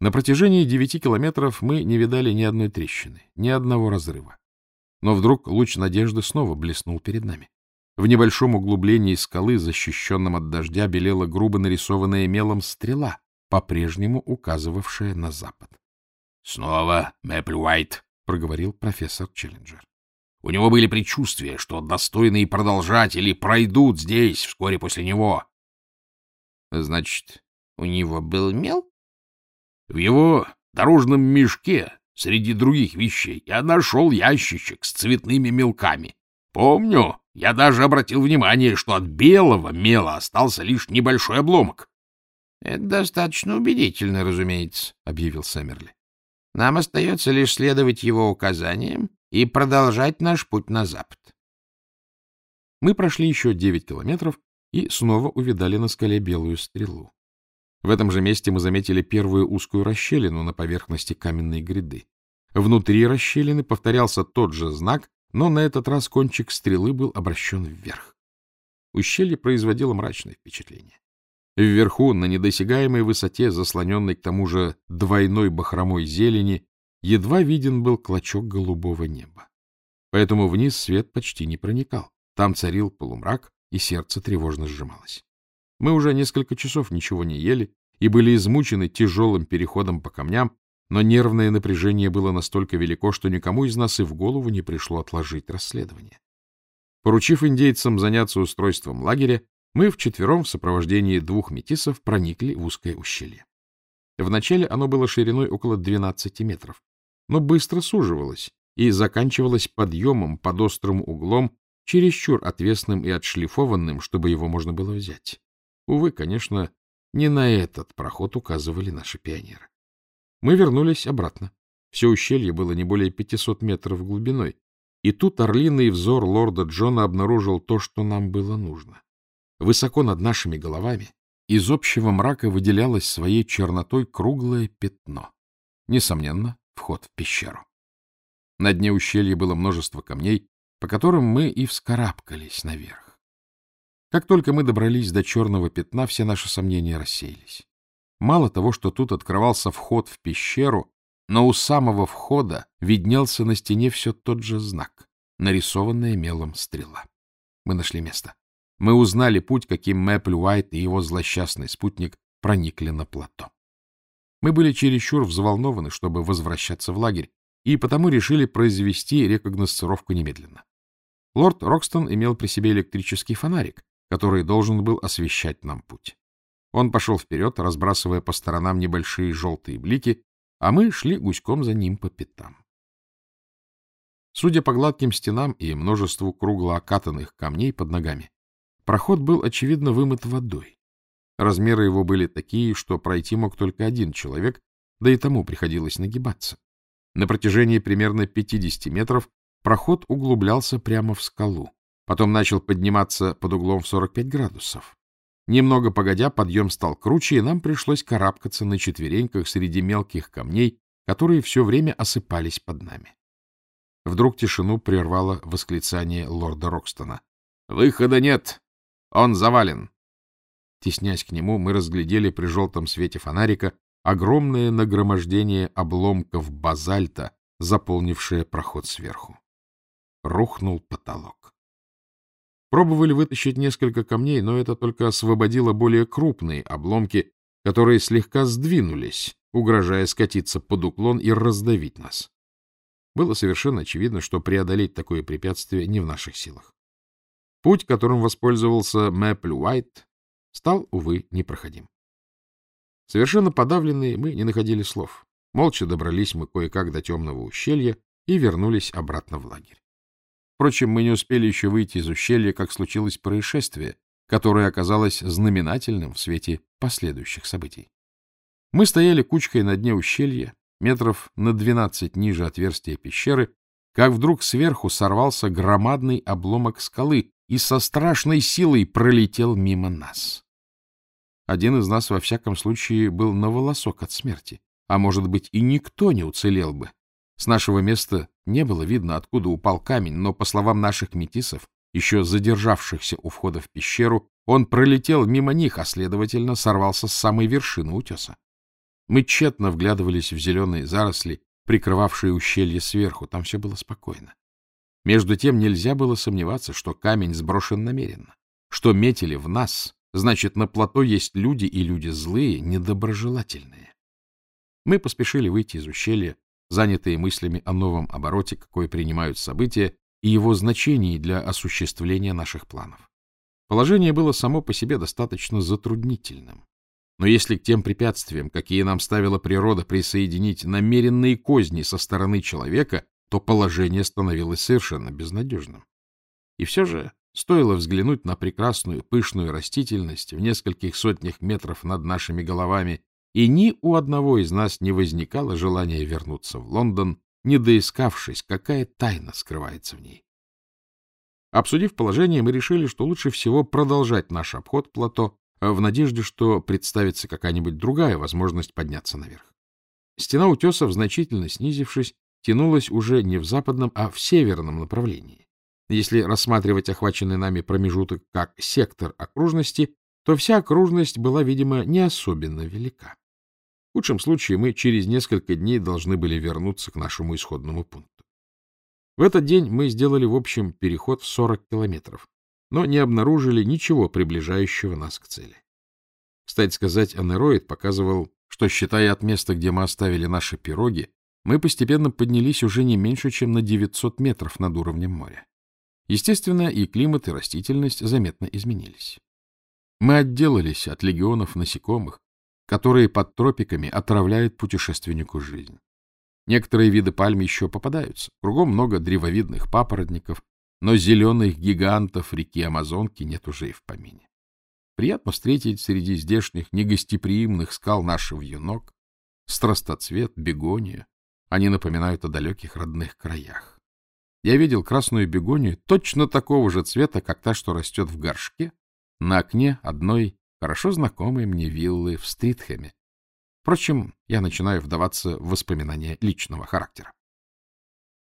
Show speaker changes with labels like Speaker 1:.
Speaker 1: На протяжении девяти километров мы не видали ни одной трещины, ни одного разрыва. Но вдруг луч надежды снова блеснул перед нами. В небольшом углублении скалы, защищенном от дождя, белела грубо нарисованная мелом стрела, по-прежнему указывавшая на запад.
Speaker 2: — Снова Мэпл Уайт, —
Speaker 1: проговорил профессор Челленджер.
Speaker 2: — У него были предчувствия, что достойные продолжатели пройдут здесь вскоре после него.
Speaker 3: — Значит, у него был мел?
Speaker 2: В его дорожном мешке среди других вещей я нашел ящичек с цветными мелками. Помню, я даже обратил внимание, что от белого мела остался лишь небольшой обломок.
Speaker 3: — Это достаточно убедительно, разумеется, — объявил Сэмерли. — Нам остается лишь следовать его указаниям и продолжать наш путь на запад.
Speaker 1: Мы прошли еще девять километров и снова увидали на скале белую стрелу. В этом же месте мы заметили первую узкую расщелину на поверхности каменной гряды. Внутри расщелины повторялся тот же знак, но на этот раз кончик стрелы был обращен вверх. Ущелье производило мрачное впечатление. Вверху, на недосягаемой высоте, заслоненной к тому же двойной бахромой зелени, едва виден был клочок голубого неба. Поэтому вниз свет почти не проникал. Там царил полумрак, и сердце тревожно сжималось. Мы уже несколько часов ничего не ели и были измучены тяжелым переходом по камням, но нервное напряжение было настолько велико, что никому из нас и в голову не пришло отложить расследование. Поручив индейцам заняться устройством лагеря, мы вчетвером в сопровождении двух метисов проникли в узкое ущелье. Вначале оно было шириной около 12 метров, но быстро суживалось и заканчивалось подъемом под острым углом, чересчур отвесным и отшлифованным, чтобы его можно было взять. Увы, конечно, не на этот проход указывали наши пионеры. Мы вернулись обратно. Все ущелье было не более 500 метров глубиной, и тут орлиный взор лорда Джона обнаружил то, что нам было нужно. Высоко над нашими головами из общего мрака выделялось своей чернотой круглое пятно. Несомненно, вход в пещеру. На дне ущелья было множество камней, по которым мы и вскарабкались наверх. Как только мы добрались до черного пятна, все наши сомнения рассеялись. Мало того, что тут открывался вход в пещеру, но у самого входа виднелся на стене все тот же знак, нарисованная мелом стрела. Мы нашли место. Мы узнали путь, каким Мэпл Уайт и его злосчастный спутник проникли на плато. Мы были чересчур взволнованы, чтобы возвращаться в лагерь, и потому решили произвести рекогносцировку немедленно. Лорд Рокстон имел при себе электрический фонарик, который должен был освещать нам путь. Он пошел вперед, разбрасывая по сторонам небольшие желтые блики, а мы шли гуськом за ним по пятам. Судя по гладким стенам и множеству кругло окатанных камней под ногами, проход был, очевидно, вымыт водой. Размеры его были такие, что пройти мог только один человек, да и тому приходилось нагибаться. На протяжении примерно 50 метров проход углублялся прямо в скалу потом начал подниматься под углом в 45 градусов. Немного погодя, подъем стал круче, и нам пришлось карабкаться на четвереньках среди мелких камней, которые все время осыпались под нами. Вдруг тишину прервало восклицание лорда Рокстона. — Выхода нет! Он завален! Теснясь к нему, мы разглядели при желтом свете фонарика огромное нагромождение обломков базальта, заполнившее проход сверху. Рухнул потолок. Пробовали вытащить несколько камней, но это только освободило более крупные обломки, которые слегка сдвинулись, угрожая скатиться под уклон и раздавить нас. Было совершенно очевидно, что преодолеть такое препятствие не в наших силах. Путь, которым воспользовался Мэпл Уайт, стал, увы, непроходим. Совершенно подавленные, мы не находили слов. Молча добрались мы кое-как до темного ущелья и вернулись обратно в лагерь. Впрочем, мы не успели еще выйти из ущелья, как случилось происшествие, которое оказалось знаменательным в свете последующих событий. Мы стояли кучкой на дне ущелья, метров на двенадцать ниже отверстия пещеры, как вдруг сверху сорвался громадный обломок скалы и со страшной силой пролетел мимо нас. Один из нас, во всяком случае, был на волосок от смерти, а, может быть, и никто не уцелел бы, с нашего места не было видно, откуда упал камень, но, по словам наших метисов, еще задержавшихся у входа в пещеру, он пролетел мимо них, а, следовательно, сорвался с самой вершины утеса. Мы тщетно вглядывались в зеленые заросли, прикрывавшие ущелье сверху. Там все было спокойно. Между тем нельзя было сомневаться, что камень сброшен намеренно, что метили в нас, значит, на плато есть люди и люди злые, недоброжелательные. Мы поспешили выйти из ущелья, занятые мыслями о новом обороте, какой принимают события, и его значении для осуществления наших планов. Положение было само по себе достаточно затруднительным. Но если к тем препятствиям, какие нам ставила природа, присоединить намеренные козни со стороны человека, то положение становилось совершенно безнадежным. И все же стоило взглянуть на прекрасную пышную растительность в нескольких сотнях метров над нашими головами, и ни у одного из нас не возникало желания вернуться в Лондон, не доискавшись, какая тайна скрывается в ней. Обсудив положение, мы решили, что лучше всего продолжать наш обход плато в надежде, что представится какая-нибудь другая возможность подняться наверх. Стена утесов, значительно снизившись, тянулась уже не в западном, а в северном направлении. Если рассматривать охваченный нами промежуток как сектор окружности, то вся окружность была, видимо, не особенно велика. В худшем случае мы через несколько дней должны были вернуться к нашему исходному пункту. В этот день мы сделали в общем переход в 40 километров, но не обнаружили ничего приближающего нас к цели. Кстати сказать, анероид показывал, что, считая от места, где мы оставили наши пироги, мы постепенно поднялись уже не меньше, чем на 900 метров над уровнем моря. Естественно, и климат, и растительность заметно изменились. Мы отделались от легионов насекомых, которые под тропиками отравляют путешественнику жизнь. Некоторые виды пальм еще попадаются. Кругом много древовидных папоротников, но зеленых гигантов реки Амазонки нет уже и в помине. Приятно встретить среди здешних негостеприимных скал наш вьюнок, страстоцвет, бегония. Они напоминают о далеких родных краях. Я видел красную бегонию точно такого же цвета, как та, что растет в горшке, на окне одной хорошо знакомой мне виллы в Стритхэме. Впрочем, я начинаю вдаваться в воспоминания личного характера.